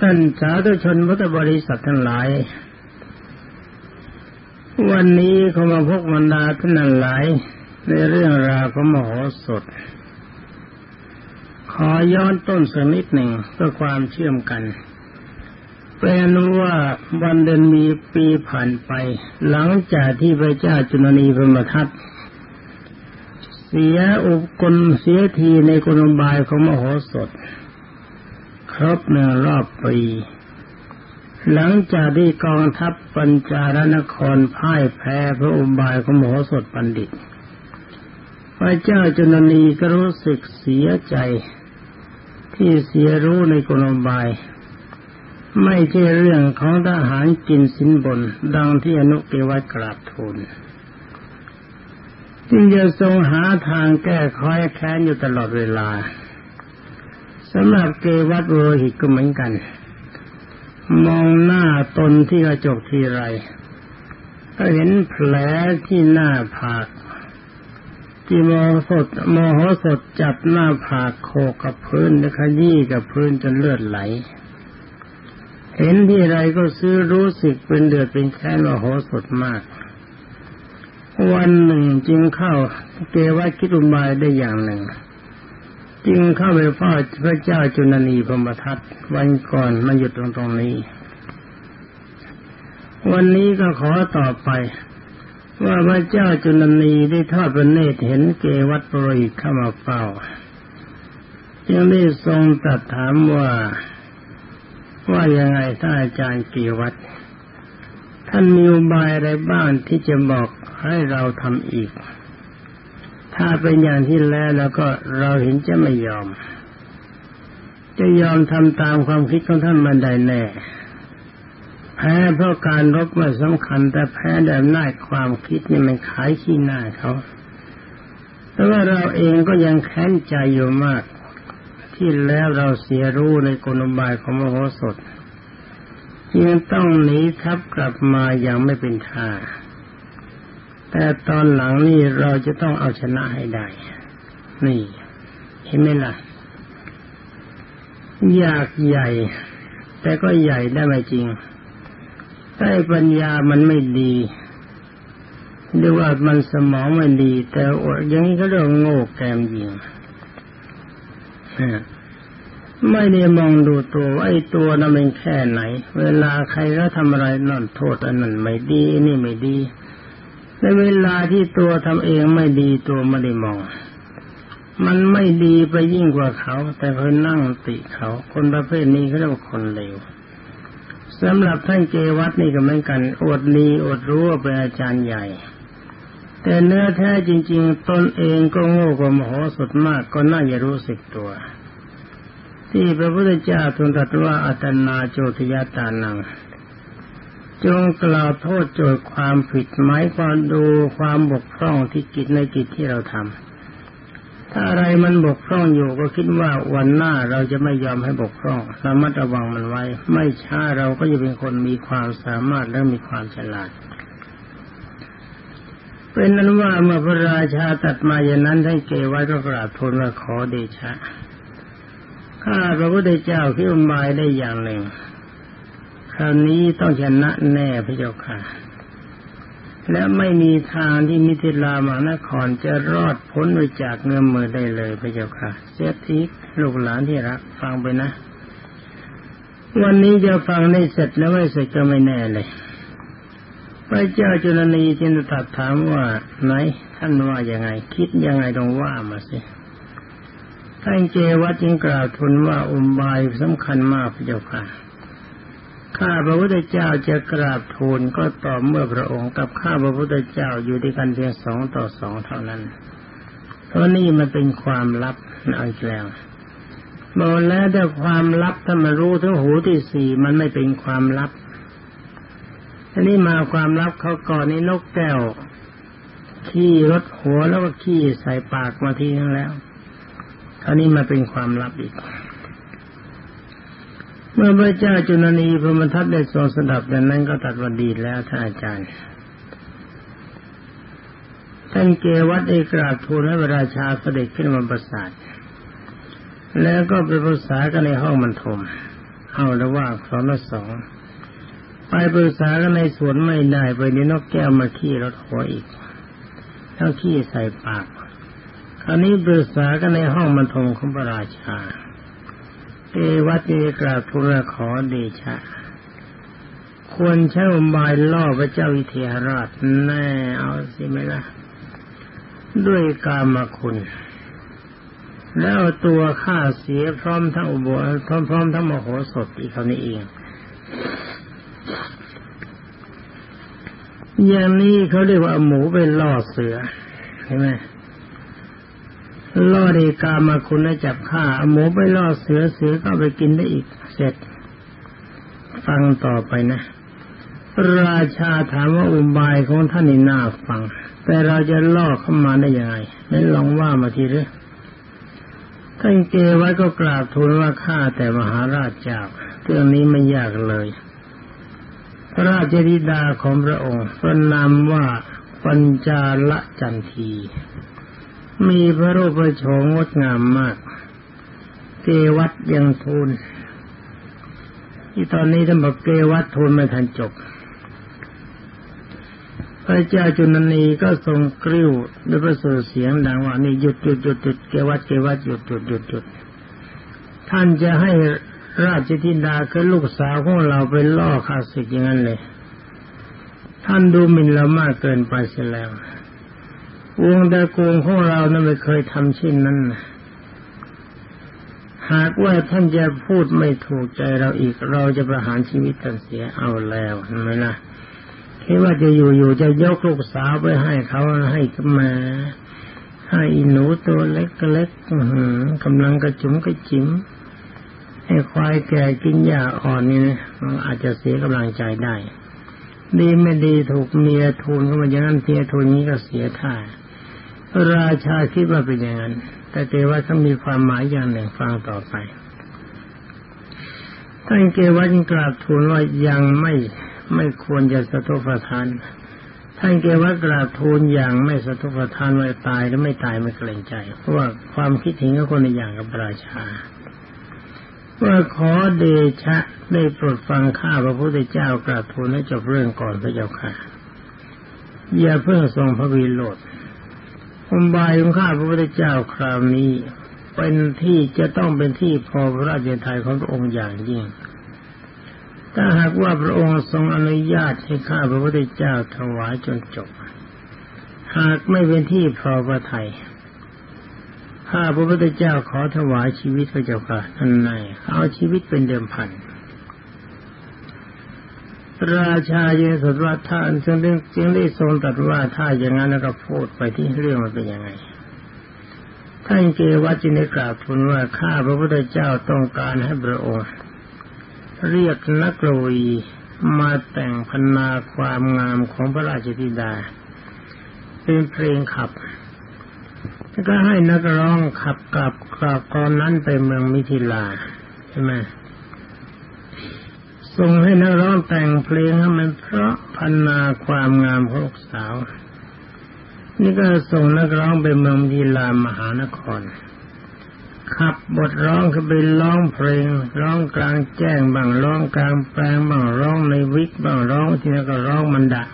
ท่านสาธุชนพุทธบริษัททั้งหลาย วันนี้เขามาพกบรรดาท่านหลาย ในเรื่องราวของมโหสถ ขอย้อนต้นสักนิดหนึ่งเพื่อความเชื่อมกันเป็นว่าวันเดือนมีปีผ่านไป หลังจากที่พระเจ้าจุลนีพรมทัตเสียอุปกลเสียทีในกลบายของมโหสถ ครบหนึ่งรอบปี หลังจากที่กองทัพปัญจารนครพ่ายแพ้พระอุบายของมโหสถปัณฑิต พระเจ้าจุลนีก็รู้สึกเสียใจ ที่เสียรู้ในกลบาย ไม่ใช่เรื่องของทหารกินสินบน ดังที่อนุเกวัตกราบทูลจึงจะทรงหาทางแก้คอยแค้นอยู่ตลอดเวลา สำหรับเกวัตโรหิตก็เหมือนกัน มองหน้าตนที่กระจกทีไร ก็เห็นแผลที่หน้าผาก ที่มอสดมอหสดจับหน้าผากโคกับพื้นและขยี้กับพื้นจนเลือดไหล เห็นที่ไรก็ซื้อรู้สึกเป็นเดือดเป็นแค้นว่าโหสดมาก วันหนึ่งจึงเข้าเกวัคิดุบายได้อย่างหนึ่ง จึงเข้าไปเฝ้าพระเจ้าจุนนีพมทัตวันก่อนมาหยุดตรงตรงนี้ วันนี้ก็ขอต่อไป ว่าพระเจ้าจุนนีได้ทอดพระเนตรเห็นเกวัตปรยเข้ามาเฝ้า จึงได้ทรงตรัสถามว่าว่ายังไงท่านอาจารย์เกวัตท่านมีอุบายอะไรบ้างที่จะบอกให้เราทำอีก ถ้าเป็นอย่างที่แล้วแล้วก็เราเห็นจะไม่ยอม จะยอมทำตามความคิดของท่านมันได้แน่แพ้เพราะการรบไม่สำคัญ แต่แพ้แต่หน้าความคิดนี่มันขายขี้หน้าเขาแต่ว่าเราเองก็ยังแค้นใจอยู่มาก ที่แล้วเราเสียรู้ในกลบายของมโหสถยังต้องหนีทับกลับมาอย่างไม่เป็นท่า แต่ตอนหลังนี่เราจะต้องเอาชนะให้ได้ นี่ เห็นไหมล่ะ อยากใหญ่ แต่ก็ใหญ่ได้ไม่จริงแต่ปัญญามันไม่ดีหรือว่ามันสมองไม่ดี แต่อดอย่างนี้ก็เรียกโง่แกมยิงไม่ได้มองดูตัวไอ้ตัวนั้นเป็นแค่ไหน เวลาใครก็ทำอะไรนั่นโทษอันนั้นไม่ดี นี่ไม่ดี ในเวลาที่ตัวทำเองไม่ดีตัวไม่ได้มอง มันไม่ดีไปยิ่งกว่าเขา แต่เพิ่นนั่งติเขา คนประเภทนี้เขาเรียกว่าคนเลวสำหรับท่านเกวัตนี่ก็เหมือนกัน อดดีอดรู้ว่าเป็นอาจารย์ใหญ่ แต่เนื้อแท้จริง ๆ ตนเองก็โง่กว่ามโหสถมากก็น่าจะรู้สึกตัว ที่พระพุทธเจ้าทรงตรัสว่าอัตนาโจทยตานัง จงกล่าวโทษโจทย์ความผิดหมายความดูความบกพร่องที่กิจในกิจที่เราทำถ้าอะไรมันบกพร่องอยู่ก็คิดว่าวันหน้าเราจะไม่ยอมให้บกพร่องระมัดระวังมันไว้ ไม่ช้าเราก็จะเป็นคนมีความสามารถและมีความฉลาดเป็นนั้นว่าเมื่อพระราชาตัดมาอย่างนั้นให้เกวัตก็กราบทูลว่าขอเดชะข้าพระพุทธเจ้าคิดอุบายได้อย่างหนึ่ง คราวนี้ต้องชนะแน่พระเจ้าค่ะ และไม่มีทางที่มิถิลามานครจะรอดพ้นไปจากเงื้อมมือได้เลยพระเจ้าค่ะเซติกลูกหลานที่รักฟังไปนะ วันนี้จะฟังได้เสร็จแล้วไม่เสร็จก็ไม่แน่เลยพระเจ้าจุลนีจึงตรัสถามว่าไหนท่านว่ายังไง คิดยังไงต้องว่ามาสิท่านเจวัตจึงกล่าวทูลว่าอุบายสำคัญมากพระเจ้าค่ะ ข้าพระพุทธเจ้าจะกราบทูลก็ต่อเมื่อพระองค์กับข้าพระพุทธเจ้าอยู่ด้วยกันเพียงสองต่อสองเท่านั้น เพราะนี่มันเป็นความลับนะอีกแล้วบอกแล้วแต่ความลับถ้ามารู้ทั้งหูที่สี่มันไม่เป็นความลับอันนี้มาความลับเขาก่อนนี้นกแก้วขี้รถหัวแล้วก็ขี้ใส่ปากมาทีนึงแล้วอันนี้มาเป็นความลับอีก เมื่อพระเจ้าจุลนีพรมทัตได้ทรงสดับดังนั้นก็ตัดวันดีแล้วท่านอาจารย์ท่านเกวัตได้กราบทูลให้พระราชาเสด็จขึ้นมาประสาทแล้วก็ไปภาษากันในห้องมันทมเอาล้วว่าสองละสอง ไปปรึกษากันในสวนไม่ได้ไปนี่นกแก้วมาขี้รถหัวอีกเท่าขี้ใส่ปาก คราวนี้ปรึกษากันในห้องบรรทมของพระราชา เอวัติกราบทูลขอเดชะ ควรใช้อุบายล่อพระเจ้าวิเทหราชแน่เอาสิไหมล่ะ ด้วยกามคุณ แล้วตัวข้าเสียพร้อมทั้งอุโบสถพร้อมทั้งมโหสถอีกเขานี้เอง อย่างนี้เขาเรียกว่าหมูไปล่อเสือใช่ไหม ล่อดีกามาคุณแล้จับฆ่าหมูไปล่อเสือเสือก็ไปกินได้อีกเสร็จ ฟังต่อไปนะ ราชาถามว่าอุบายของท่านนี่น่าฟัง แต่เราจะล่อเข้ามาได้ยังไงนั้นลองว่ามาทีเถอะท่านเกไว้ก็กราบทูลว่าข้าแต่มหาราชเจ้าเรื่องนี้ไม่ยากเลย พระราชธิดาของพระองค์พระนามว่าปัญจาละจันที มีพระรูปโฉมงดงามมากเกวัดยังทูลที่ตอนนี้ท่านบอกเกวัดทูลไม่ทันจบ พระเจ้าจุนนีก็ทรงกริ้วด้วยพระสุรเสียงดังว่านี่หยุดหยุดหยุดหยุดเกวัดเกวัดหยุดหยุดหยุดหยุดท่านจะให้ราชธิดาคือลูกสาวของเราไปล่อข้าศึกอย่างนั้นเลย ท่านดูหมิ่นเรามากเกินไปเสียแล้ว วงตระกูลของเรานั้นไม่เคยทำเช่นนั้นนะหากว่าท่านจะพูดไม่ถูกใจเราอีก เราจะประหารชีวิตท่านเสียเอาแล้วเห็นไหมนะคิดว่าจะอยู่ๆจะยกลูกสาวไปให้เขาให้มาให้หนูตัวเล็กก็เล็กกำลังกระจุมกระจิ๋มให้ควายแก่กินหญ้าอ่อนนี่นะมันอาจจะเสียกำลังใจได้ ดีไม่ดีถูกเมียทูลเข้ามาอย่างนั้นเมียทูลนี้ก็เสียท่า ราชาคิดว่าเป็นอย่างนั้น แต่เกว่าต้องมีความหมายอย่างหนึ่งฟังต่อไปท่านเกวัตกราบทูลว่ายังไม่ไม่ควรจะสะทกสะทานท่านเกวัตกราบทูลอย่างไม่สะทกสะทานว่าตายหรือไม่ตายไม่เกรงใจ เพราะว่าความคิดเห็นของคนในอย่างกับราชาว่าขอเดชะได้โปรดฟังข้าพระพุทธเจ้ากราบทูลให้จบเรื่องก่อนพระเจ้าค่ะอย่าเพิ่งทรงพระวีโรธ อุบายของข้าพระพุทธเจ้าคราวนี้ เป็นที่จะต้องเป็นที่พอพระราชทยของพระองค์อย่างยิ่ง ถ้าหากว่าพระองค์ทรงอนุญาตให้ข้าพระพุทธเจ้าถวายจนจบ หากไม่เป็นที่พอพระทัยข้าพระพุทธเจ้าขอถวายชีวิตพระเจ้าค่ะท่านนายเอาชีวิตเป็นเดิมพัน ราชาเยสดว่าท่านจึงได้จึงได้ทรงตรัสว่าถ้าอย่างนั้นก็พูดไปที่เรื่องมันเป็นยังไงท่านเกวัจินกราบทูลว่าข้าพระพุทธเจ้าต้องการให้พระองค์เรียกนักโรยมาแต่งพนาความงามของพระราชธิดา เป็นเพลงขับแล้วก็ให้นักร้องขับกลับกลับตอนนั้นไปเมืองมิถิลาใช่ไหม ส่งให้นักร้องแต่งเพลงให้มันเพราะพันนาความงามของลูกสาว นี่ก็ส่งนักร้องไปเมืองมิถิลามหานคร ขับบทร้องคือไปร้องเพลง ร้องกลางแจ้งบ้างร้องกลางแปลงบ้างร้องในวิกบ้างร้องที่นั่นก็ร้องมันดะ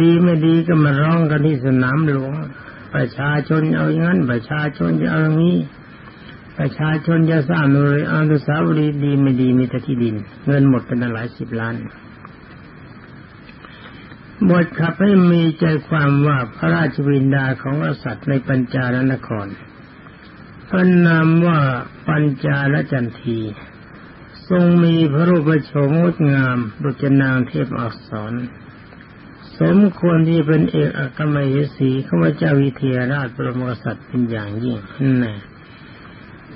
ดีไม่ดีก็มาร้องกันที่สนามหลวงประชาชนเอาอย่างนั้นประชาชนจะเอาอย่างนี้ ประชาชนจะสร้างเลยอนุสาวรีย์ดีไม่ดีมีแต่ที่ดิน เงินหมดเป็นหลายสิบล้านบทขับให้มีใจความว่าพระราชวินดาของกษัตริย์ในปัญจาลนครพระนามว่าปัญจาลจันที ทรงมีพระรูปโฉมงดงามดุจนางเทพอักษร สมควรที่เป็นเอกอัครมเหสีข้าพเจ้าวิเทหราชปรมกษัตริย์เป็นอย่างยิ่งนั่น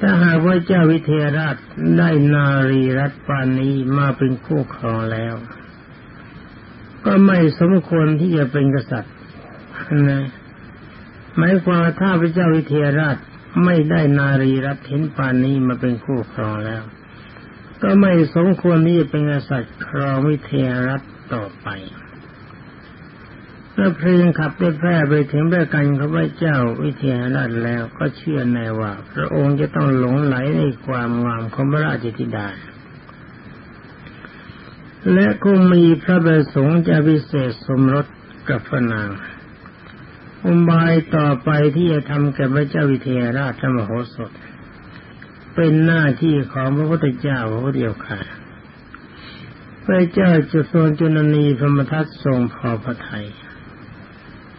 ถ้าหากว่าเจ้าวิเทราชได้นารีรัตปานนี้มาเป็นคู่ครองแล้ว ก็ไม่สมควรที่จะเป็นกษัตริย์นะหมายความว่าถ้าพระเจ้าวิเทราชไม่ได้นารีรัตเห็นปานนี้มาเป็นคู่ครองแล้ว ก็ไม่สมควรที่จะเป็นกษัตริย์ครองวิเทรัฐต่อไป เมื่อเพลงขับได้แพร่ไปถึงด้วยกันเข้าพเจ้าวิเทหราชแล้วก็เชื่อแน่ว่า พระองค์จะต้องหลงไหลในความงามของพระราชธิดาและคงมีพระประสงค์จะพิเศษสมรสกับพระนางอุบายต่อไปที่จะทำแก่พระเจ้าวิเทหราชมโหสถ เป็นหน้าที่ของพระพุทธเจ้าพระเดียวค่ะพระเจ้าจุโซนจุนนีพมทัตทรงพอพระไทย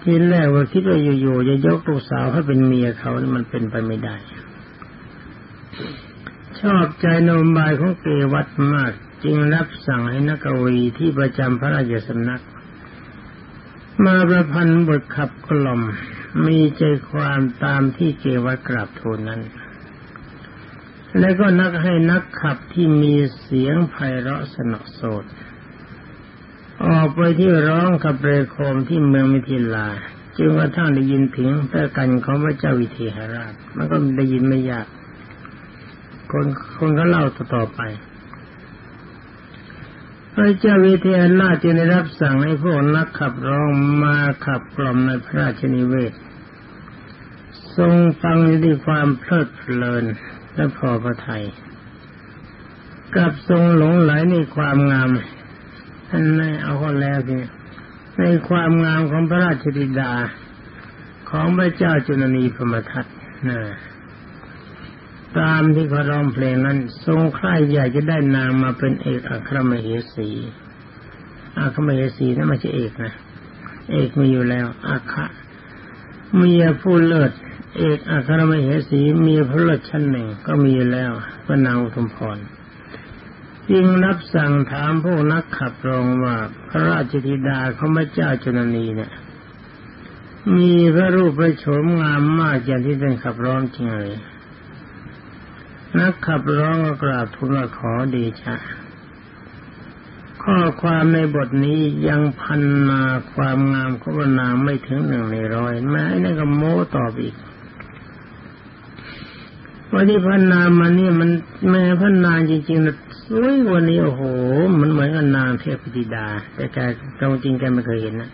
ทีแรกว่าคิดว่าอยู่ๆจะยกลูกสาวให้เป็นเมียเขานี่มันเป็นไปไม่ได้ ชอบใจนมบายของเกวัตมาก จึงรับสั่งให้นักวีที่ประจำพระราชสำนัก มาประพันธ์บทขับกล่อม มีใจความตามที่เกวัตกราบทูลนั้น และก็นักให้นักขับที่มีเสียงไพเราะสนอโสด ออกไปที่ร้องกับเปรโคมที่เมืองมิถิลา จึงกระทั่งได้ยินถึงพระกันของพระเจ้าวิเทหราช มันก็ได้ยินไม่ยาก คนคนก็เล่าต่อไป พระเจ้าวิเทหราชจึงได้รับสั่งให้พวกนักขับร้องมาขับกล่อมในพระราชนิเวศ ทรงฟังด้วยความเพลิดเพลินและพอพระทยัยกับทรงหลงไหลในความงาม ท่านไม่เอาก็แล้วสิในความงามของพระราชธิดาของพระเจ้าจุลนีพมทัตนะตามที่เขาร้องเพลงนั้น ทรงใคร่อยากจะได้นางมาเป็นเอกอัครมเหสีอัครมเหสีนั่นไม่ใช่เอกนะ เอกมีอยู่แล้วอัครเมียผู้เลิศเอกอัครมเหสีมียผู้เลิศชั้นหนึ่งก็มีแล้วก็นางอุทุมพร จึงรับสั่งถามพวกนักขับรองว่าพระราชธิดาของพระเจ้าจนนีเนี่ยมีพระรูปพระโฉมงามมากอย่างที่ท่านขับร้องจริงเลยนักขับร้องก็กราบทูลขอดีชะข้อความในบทนี้ยังพันนาความงามของนางไม่ถึงหนึ่งในร้อยแม้นั่นก็โม้ตอบอีกวันที่พันนามานี่มันแม่พันนาจริงๆนะ สวยวันนี้โอ้โห มันเหมือนกับนางเทพธิดา แต่แกตรงจริงแกไม่เคยเห็นนะ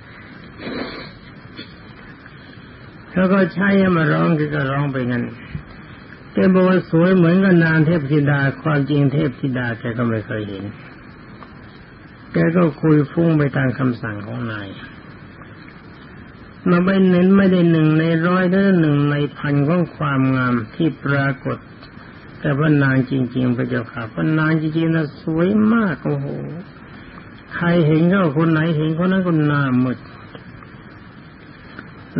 แล้วก็ใช้มาร้องก็ร้องไปงั้นแกบอกว่าสวยเหมือนกับนางเทพธิดา ความจริงเทพธิดาแกก็ไม่เคยเห็น แกก็คุยฟุ้งไปตามคำสั่งของนายมาไม่เน้นไม่ได้หนึ่งในร้อยแต่หนึ่งในพันของความงามที่ปรากฏ แต่ว่านางจริง ๆ พระเจ้าค่ะพระนางจริงๆนะสวยมากโอ้โห ใครเห็นก็คนไหนเห็นคนนั้นก็หน้าหมด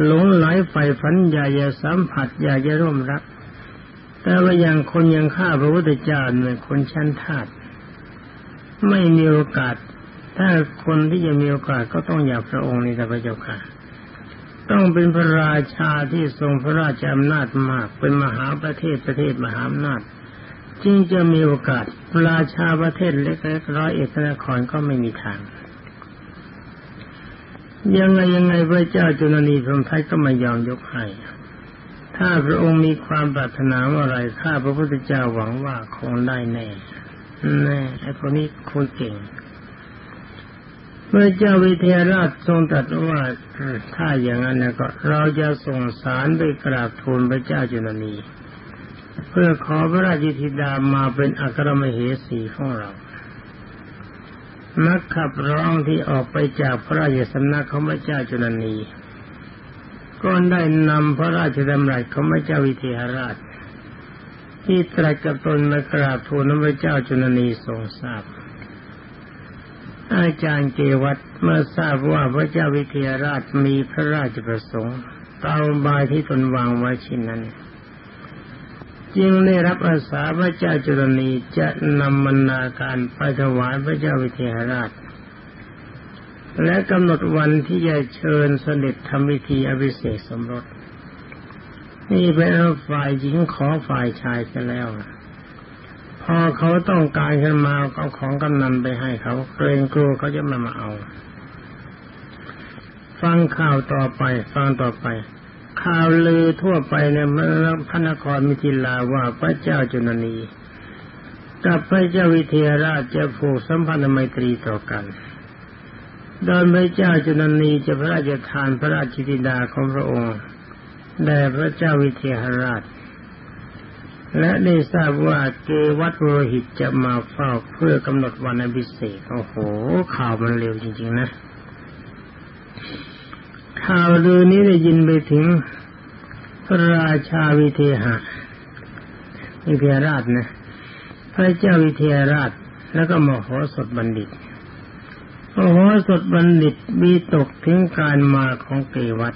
หลงไหลไฟฝันอยากจะสัมผัสอยากจะร่วมรัก แต่ว่าอย่างคนยังฆ่าพระพุทธเจ้าเนี่ยคนชั้นทาสไม่มีโอกาส ถ้าคนที่จะมีโอกาสก็ต้องอยากพระองค์นี่พระเจ้าค่ะ ต้องเป็นพระราชาที่ทรงพระราชอำนาจมาก เป็นมหาประเทศประเทศมหาอำนาจจึงจะมีโอกาสราชาประเทศเล็กๆร้อยเอกนครก็ไม่มีทาง ยังไงยังไงพระเจ้าจุลนีพรมทัยก็ไม่ยอมยกให้ ถ้าพระองค์มีความปรารถนาอะไรข้าพระพุทธเจ้าหวังว่าคงได้แน่แน่ไอ้คนนี้คุยเก่ง เมื่อเจ้าวิเทหราชทรงตรัสว่าถ้าอย่างนั้นนะก็ เราจะส่งสารไปกราบทูลพระเจ้าจุลนีเพื่อขอพระราชธิดามาเป็นอัครมเหสีของเรานักขับร้องที่ออกไปจากพระราชสำนักของพระเจ้าจุลนีก็ได้นำพระราชดำรัสของพระเจ้าวิเทหราช ที่ตรัสกับตนมากราบทูลพระเจ้าจุลนีทรงทราบ อาจารย์เกวัตเมื่อทราบว่าพระเจ้าวิเทหราชมีพระราชประสงค์ตามบายที่ตนวางไว้ชิ้นนั้น จึงได้รับอาสาพระเจ้าจุลนีจะนำมนาการไปถวายพระเจ้าวิเทหราช และกำหนดวันที่จะเชิญเสด็จทำพิธีอภิเษกสมรส นี่เป็นฝ่ายหญิงขอฝ่ายชายกันแล้ว อเขาต้องการขึ้นมาเอาของกำนันไปให้เขาเกรงกลัวเขาจะมามาเอา ฟังข่าวต่อไป ฟังต่อไป ข่าวลือทั่วไปในเมืองพระนครมิถิลาว่าพระเจ้าจุนนีกับพระเจ้าวิเทหราชจะผูกสัมพันธไมตรีต่อกันโดยพระเจ้าจุนนีจะพระราชทานพระราชธิดาของพระองค์แด่พระเจ้าวิเทหราช และได้ทราบว่าเกวัตโรหิตจะมาเฝ้าเพื่อกำหนดวันอภิเษกโอ้โห ข่าวมันเร็วจริง ๆ นะข่าวลือนี้ได้ยินไปถึงพระราชาวิเทหะวิเทหราชนะ พระเจ้าวิเทหราช แล้วก็มโหสถบัณฑิตมโหสถบัณฑิตมีตกถึงการมาของเกวัต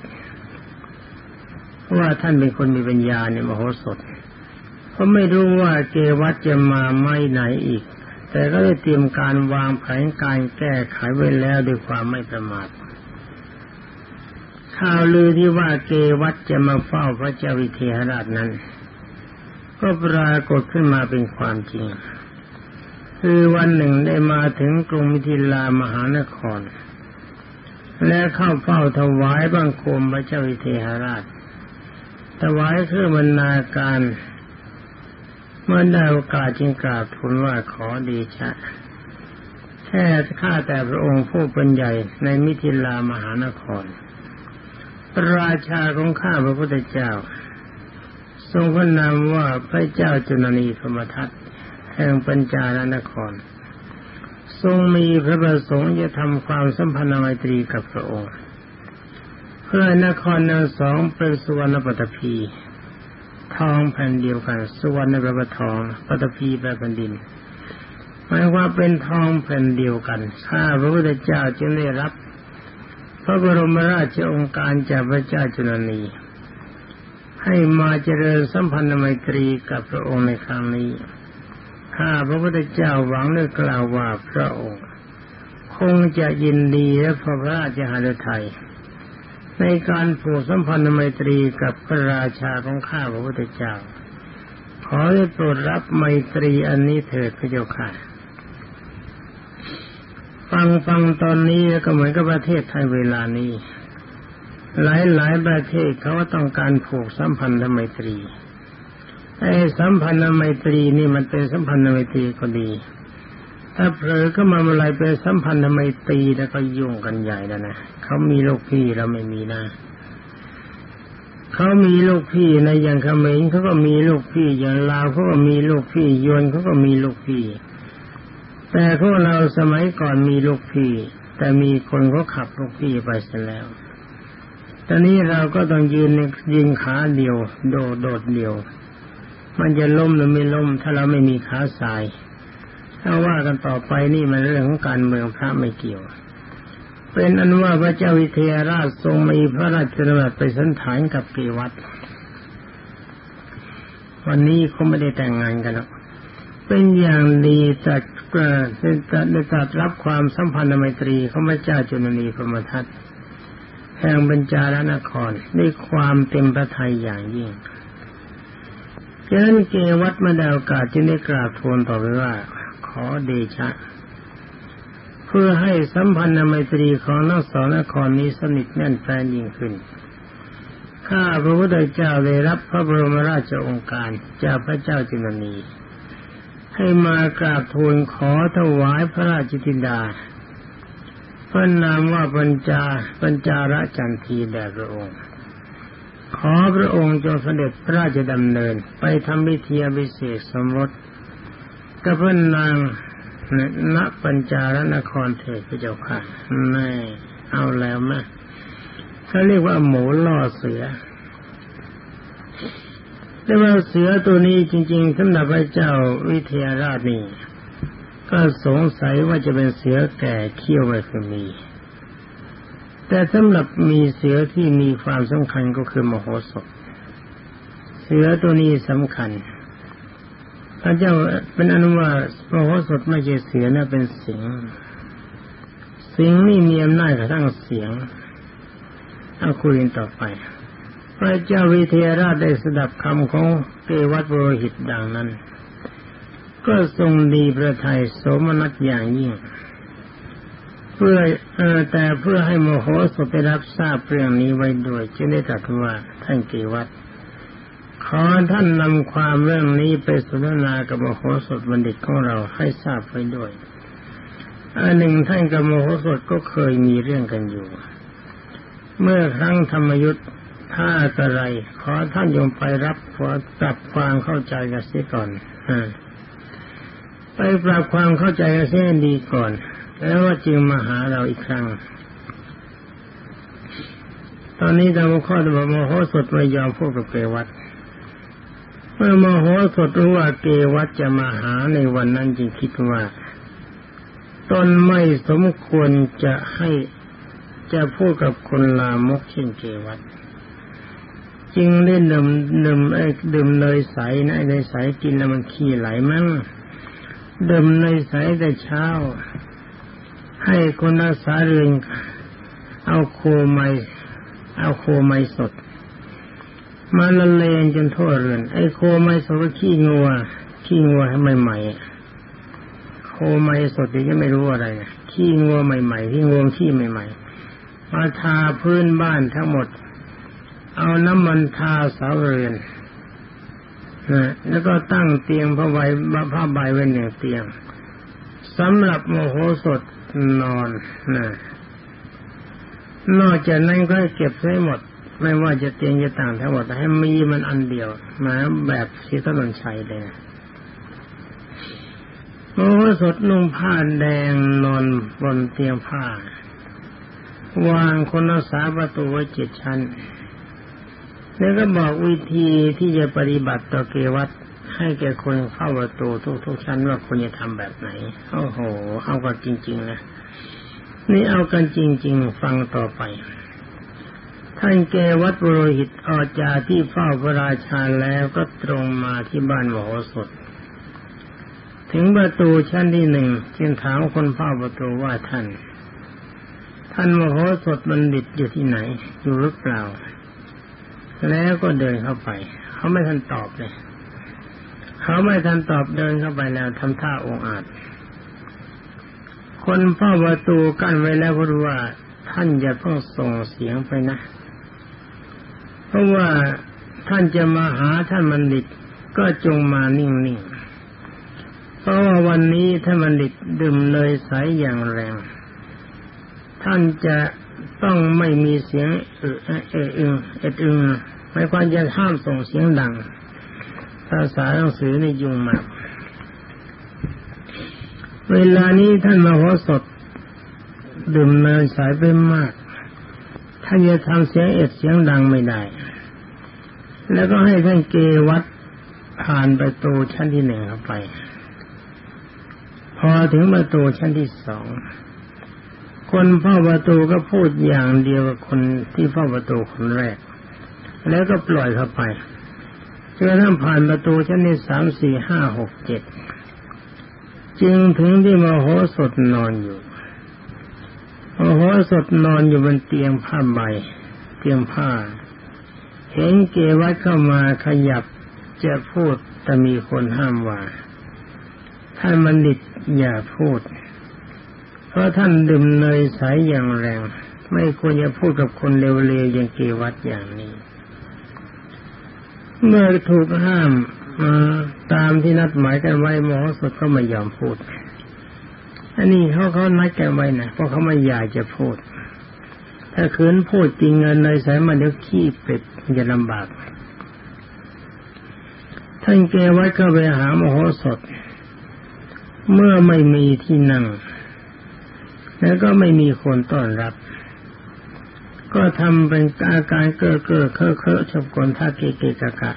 ว่าท่านเป็นคนมีปัญญาเนี่ยมโหสถ เขาไม่รู้ว่าเกวัตจะมาไม่ไหนอีก แต่ก็ได้เตรียมการวางแผนการแก้ไขไว้แล้วด้วยความไม่ประมาทข่าวลือที่ว่าเกวัตจะมาเฝ้าพระเจ้าวิเทหราชนั้น ก็ปรากฏขึ้นมาเป็นความจริง คือวันหนึ่งได้มาถึงกรุงมิถิลามหานคร และเข้าเฝ้าถวายบังคมพระเจ้าวิเทหราชถวายเครื่องบรรณาการ เมื่อได้โอกาสจึงกราบทูลว่าขอดีชะแค่ข้าแต่พระองค์ผู้เป็นใหญ่ในมิถิลามหานคร ราชาของข้าพระพุทธเจ้า ทรงพระนามว่าพระเจ้าจุนนีธรรมทัตแห่งปัญจาลนคร ทรงมีพระประสงค์จะทำความสัมพันธ์ไมตรีกับพระองค์ เพื่อนครทั้งสองเป็นสุวรรณปฐพี ทองแผ่นเดียวกันสุวรรณแปลว่าทองปฐพีแปลแผ่นดินหมายว่าเป็นทองแผ่นเดียวกันข้าพระพุทธเจ้าจึงได้รับ พระบรมราชองค์การจากพระเจ้าจุลนี ให้มาเจริญสัมพันธไมตรีกับพระองค์ในครั้งนี้ข้าพระพุทธเจ้าหวังเลือกล่าวว่าพระองค์ คงจะยินดีและพระราชหฤทัย ในการผูกสัมพันธไมตรีกับพระราชาของข้าพระพุทธเจ้า ขอได้โปรดรับไมตรีอันนี้เถิดพระเจ้าค่ะ ฟังฟังตอนนี้ก็เหมือนกับประเทศไทยเวลานี้ หลายหลายประเทศเขาต้องการผูกสัมพันธไมตรีไอ้สัมพันธไมตรีนี่มันเป็นสัมพันธไมตรีก็ดี ถ้าเผลอก็มาอะไรเป็นสัมพันธ์ทำไมตีแล้วก็ยุ่งกันใหญ่แล้วนะเขามีลูกพี่เราไม่มีนะเขามีลูกพี่ในอย่างเขมรเขาก็มีลูกพี่อย่างลาวเขาก็มีลูกพี่ยวนเขาก็มีลูกพี่ แต่พวกเราสมัยก่อนมีลูกพี่ แต่มีคนเขาขับลูกพี่ไปเสียแล้วตอนนี้เราก็ต้องยืนยิงขาเดียว โดดโดดเดียว มันจะล้มหรือไม่ล้มถ้าเราไม่มีขาสาย ถ้าว่ากันต่อไปนี่มันเรื่องของการเมืองพระไม่เกี่ยว เป็นอันว่าพระเจ้าวิเทหราชทรงมีพระราชดำรัสไปสันฐานกับเกวัตวันนี้เขาไม่ได้แต่งงานกันหรอกเป็นอย่างดีจัดได้จัดจัดรับความสัมพันธไมตรีของพระเจ้าจุลนีพรมทัตแห่งบรรจารนครด้วยความเต็มพระทัยอย่างยิ่งฉะนั้นเกวัตมาดาวกาจึงได้กราบทูลต่อไปว่า ขอเดชะ เพื่อให้สัมพันธ์ไมตรีของนักสอนนครนี้สนิทแน่นแฟนยิ่งขึ้น ข้าพระพุทธเจ้าได้รับพระบรมราชองค์การจากพระเจ้าจินนี ให้มากราบทูลขอถวายพระราชธิดาพระนามว่าปัญจาปัญจาระจันทีแด่พระองค์ขอพระองค์จงเสด็จพระราชดำเนินไปทำพิธีอิเศษสมรส กับพระนางณปัญจารนครเถิดพระเจ้าค่ะแม่เอาแล้วมะเขาเรียกว่าหมูล่อเสือแต่ว่าเสือตัวนี้จริง ๆสำหรับพระเจ้าวิเทหราชนี่ก็สงสัยว่าจะเป็นเสือแก่เขี้ยวไว้คือมี แต่สำหรับมีเสือที่มีความสำคัญก็คือมโหสถ เสือตัวนี้สำคัญ พระเจ้าเป็นอนุวาพระโหสถไม่ใช่เสียนะเป็นสิงสิงนี่มีอำนาจกระทั่งเสียงเอาคุยกันต่อไป พระเจ้าวิเทหราชได้สดับคำของเกวัตโรหิตดังนั้น ก็ทรงดีพระทัยโสมนัสอย่างยิ่ง เพื่ออแต่เพื่อให้โมโหสถได้รับทราบเรื่องนี้ไว้ด้วยจึงได้ตรัสว่าท่านเกวัต ขอท่านนำความเรื่องนี้ไปสนทนากับมโหสถบัณฑิตของเราให้ทราบไว้ด้วยอันหนึ่งท่านกับมโหสถก็เคยมีเรื่องกันอยู่ เมื่อครั้งธรรมยุทธ์ถ้าอะไร ขอท่านยมไปรับขอปรับความเข้าใจกันเสียก่อนอไปปรับความเข้าใจกันเสียดีก่อน แล้วว่าจึงมาหาเราอีกครั้ง ตอนนี้ดาวข้อตบอกโมโหสดไม่ยอมพูดกับเกวัต เมื่อมโหสดรู้ว่าเกวัตจะมาหาในวันนั้นจึงคิดว่าตนไม่สมควรจะให้จะพูดกับคนลามกเช่นเกวัตจึงได้ดื่มดื่มไอ้ดื่มเนยใสนะเนยใสกินแล้วมันขี้ไหลมั้งดื่มเนยใสแต่เช้า ให้คนรักษาเรือนเอาโคไมเอาโคไมสด มาละเลงจนทั่วเรือน ไอ้โคไมสดก็ขี้งัวขี้งัวให้ใหม่ๆโคไมสดยังไม่รู้อะไรขี้งัวใหม่ๆขี้งัวขี้ใหม่ๆมาทาพื้นบ้านทั้งหมด เอาน้ำมันทาเสาเรือนนะแล้วก็ตั้งเตียงผ้าใบผ้าใบไว้หนึ่งเตียงสำหรับโมโหสดนอนนะนอกจากนั้นก็เก็บใช้หมด ไม่ว่าจะเตียงจะต่างทั้งหมดแต่ให้มีมันอันเดียวมาแบบสีตะลันชัยเลยโมโหสดนุ่งผ้าแดงนอนบนเตียงผ้า วางคนรักษาประตูไว้เจ็ดชั้น แล้วก็บอกวิธีที่จะปฏิบัติต่อเกวัตให้แก่คนเข้าประตูทุกๆชั้นว่าควรจะทำแบบไหนโอ้โหเอากันจริง ๆ นะ นี่เอากันจริง ๆ ฟังต่อไป ท่านเกวัตบุโรหิตออกจากที่เฝ้าพระราชาแล้วก็ตรงมาที่บ้านมโหสถ ถึงประตูชั้นที่หนึ่งจึงถามคนเฝ้าประตูว่าท่าน ท่านมโหสถบัณฑิตอยู่ที่ไหน อยู่หรือเปล่า แล้วก็เดินเข้าไป เขาไม่ทันตอบเลย เขาไม่ทันตอบเดินเข้าไปแล้วทำท่าองอาจ คนเฝ้าประตูกั้นไว้แล้วก็รู้ว่าท่านจะต้องส่งเสียงไปนะ ราะว่าท่านจะมาหาท่านบัณฑิตก็จงมานิ่งๆ เพราะว่าวันนี้ท่านบัณฑิตดื่มเลยใสอย่างแรง ท่านจะต้องไม่มีเสียงเออเออเออเออึงไม่ควรจะห้ามส่งเสียงดัง ภาษาหนังสือในยุงมาก เวลานี้ท่านมโหสถดื่มเนินสายไปมาก ท่านจะทำเสียงเอ็ดเสียงดังไม่ได้ แล้วก็ให้ท่านเกวัดผ่านประตูชั้นที่หนึ่งเข้าไป พอถึงประตูชั้นที่สองคนเฝ้าประตูก็พูดอย่างเดียวกับคนที่เฝ้าประตูคนแรก แล้วก็ปล่อยเข้าไปจนทั้งผ่านประตูชั้นที่สามสี่ห้าหกเจ็ดจึงถึงที่มโหสถนอนอยู่มโหสถนอนอยู่บนเตียงผ้าใบเตียงผ้า เห็นเกวัตเข้ามาขยับจะพูดแต่มีคนห้ามว่าท่านมันดิตอย่าพูด เพราะท่านดื่มเนยใสอย่างแรง ไม่ควรจะพูดกับคนเร็วๆอย่างเกวัตอย่างนี้ เมื่อถูกห้ามตามที่นัดหมายกันไว้หมอสดก็ไม่ยอมพูด อันนี้เขาเขานัดกันไว้นะเพราะเขาไม่อยากจะพูด ถ้าคืนพูดจริงเงินเนยใสมันเดี๋ยวขี้เป็ด จะลำบากท่านเกวัตก็ไปหามโหสถ เมื่อไม่มีที่นั่ง แล้วก็ไม่มีคนต้อนรับ ก็ทำเป็นอาการเก้อเก้อเคอะเคอะชบกลท่าเกเกกะกะ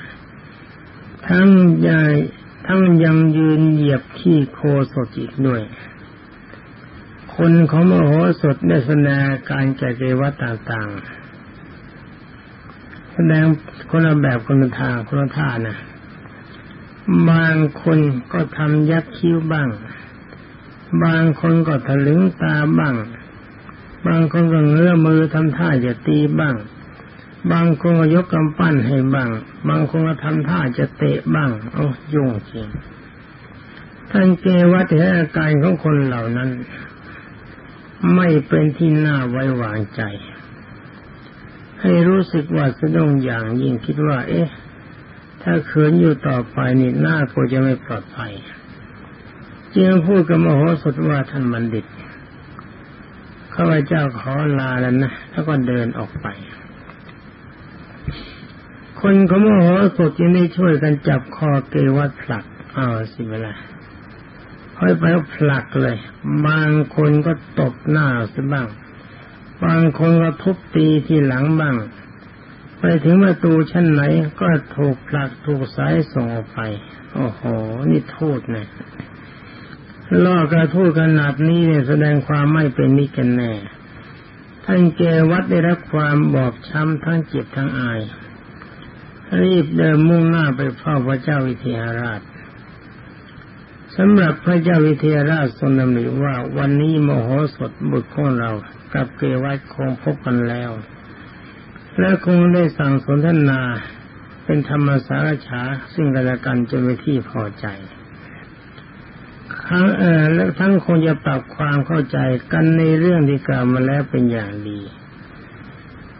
ทั้งยายทั้งยังยืนเหยียบขี้โคสดอีกด้วย คนของมโหสถได้แสดงการแก่เกวัตต่างๆ แสดงคนละแบบคนละทางคนละท่านะบางคนก็ทำยักคิ้วบ้าง บางคนก็ถลึงตาบ้าง บางคนก็เงื้อมือทำท่าจะตีบ้าง บางคนก็ยกกำปั้นให้บ้าง บางคนก็ทำท่าจะเตะบ้าง โอ้ยุ่งจริงท่านเกวัตเหตุการของคนเหล่านั้น ไม่เป็นที่น่าไว้วางใจ ให้รู้สึกว่าสะดุ้งอย่างยิ่งคิดว่า เอ๊ะ ถ้าเขินอยู่ต่อไปนี่หน้าก็จะไม่ปลอดภัยจึงพูดกับมโหสถว่าท่านบัณฑิตข้าพเจ้าขอลาแล้วนะแล้วก็เดินออกไป คนขาโมโหสดยังได้ช่วยกันจับคอเกวัดผลักอ้าวสิเวลาค่อยไปผลักเลย บางคนก็ตบหน้าสิบ้าง บางคนก็ทุบตีที่หลังบ้าง ไปถึงประตูชั้นไหนก็ถูกผลักถูกสายส่งออกไป โอ้โห นี่โทษนะล่อกระทู้ขนาดนี้เนี่ยแสดงความไม่เป็นมิตรกันแน่ ท่านเกวัดได้รับความบอบช้ำทั้งเจ็บทั้งอาย รีบเดินมุ่งหน้าไปเฝ้าพระเจ้าวิเทหราชสำหรับพระเจ้าวิเทหราชทรงดำริว่าวันนี้มโหสถบุตรของเรา กับเกวัดคงพบกันแล้ว และคงได้สั่งสนทนาเป็นธรรมสารฉาซึ่งกันและกันจนเป็นที่พอใจทั้งเออและทั้งคงจะปรับความเข้าใจกันในเรื่องที่กล่าวมาแล้วเป็นอย่างดี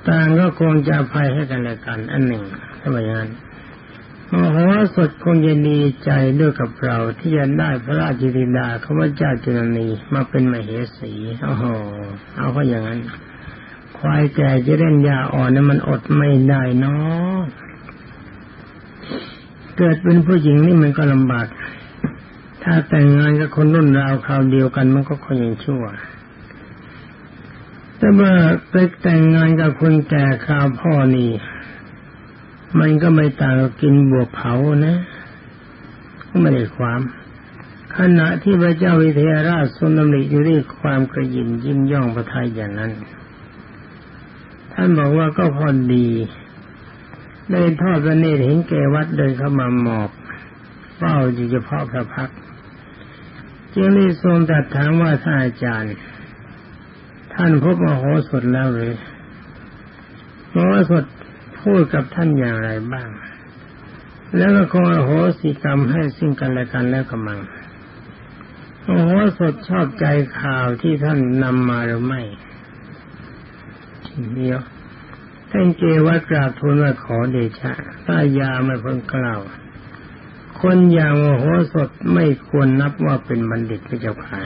ต่างก็คงจะภัยให้กันและกัน อันหนึ่งถ้าอย่างนั้น มโหสถคงจะดีใจด้วยกับเราที่จะได้พระราชธิดาเขาว่าเจ้าจุลนีมาเป็นมเหสีโอ้โหเอาก็อย่างนั้น ควายแก่จะเล่นยาอ่อนนี่มันอดไม่ได้เนาะเกิดเป็นผู้หญิงนี่มันก็ลำบาก ถ้าแต่งงานกับคนรุ่นราวคราวเดียวกันมันก็ค่อยยังชั่ว แต่เมื่อไปแต่งงานกับคนแก่คราวพ่อนี่ มันก็ไม่ต่างกับกินบวกเผานะก็ไม่ได้ความขณะที่พระเจ้าวิเทหราชทรงดำริอยู่ด้วยความกระยิมยิ้มย่องพระทัยอย่างนั้น ท่านบอกว่าก็พอดี ได้ทอดพระเนตรเห็นแกวัดเดินเข้ามาหมอบเฝ้าอยู่เฉพาะพระพักจึงได้ทรงตรัสถามว่าท่านอาจารย์ ท่านพบมโหสถแล้วหรือมโหสถ พูดกับท่านอย่างไรบ้าง แล้วก็คงโหสิกรรมให้สิ่งกันและกันแล้วกำมังมโหสถชอบใจข่าวที่ท่านนำมาหรือไม่เดียวท่านเกวัดกราบทูลว่าขอเดชะถ้ายาไม่พ้นกล่าว คนอย่างโอโหสถไม่ควรนับว่าเป็นบัณฑิตพระเจ้าค่ะ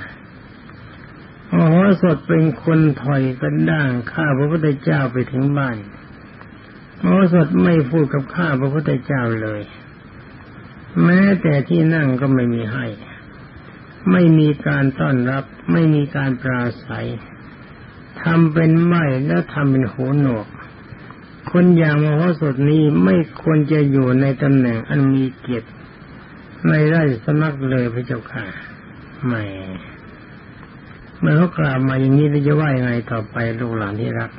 โอโหสถเป็นคนถอยกันด่างข้าพระพุทธเจ้าไปถึงบ้าน โอโหสถไม่พูดกับข้าพระพุทธเจ้าเลย แม้แต่ที่นั่งก็ไม่มีให้ ไม่มีการต้อนรับ ไม่มีการปราศัยทำเป็นไม่แล้วทำเป็นหูหนวก คนอย่างมโหสถนี้ไม่ควรจะอยู่ในตำแหน่งอันมีเกียรติไม่ได้สมัครเลยพระเจ้าค่ะไม่เมื่อเขากล่าวมาอย่างนี้จะว่ายังไงต่อไปลูกหลานที่รัก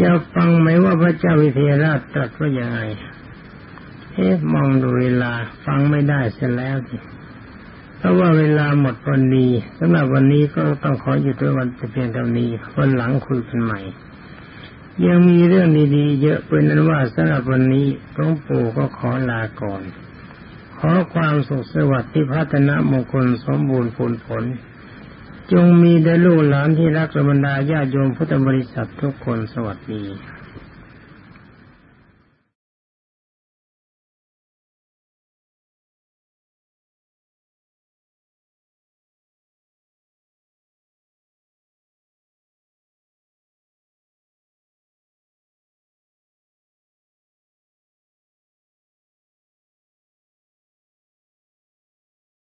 จะฟังไหมว่าพระเจ้าวิเทหราชตรัสว่ายังไง เอ๊ะมองดูเวลาฟังไม่ได้เสียแล้วสิเพราะว่าเวลาหมดวันนี้สำหรับวันนี้ก็ต้องขออยู่ด้วยวันเพียงเท่านี้วันหลังคุยกันใหม่ ยังมีเรื่องดีๆ เยอะเป็นนั้นว่าสำหรับวันนี้หลวงปู่ก็ขอลาก่อน ขอความสุขสวัสดิ์ที่พัฒนามงคลสมบูรณ์ผลผล จงมีแด่ลูกหลานที่รักและบรรดาญาโยมพุทธบริษัททุกคนสวัสดี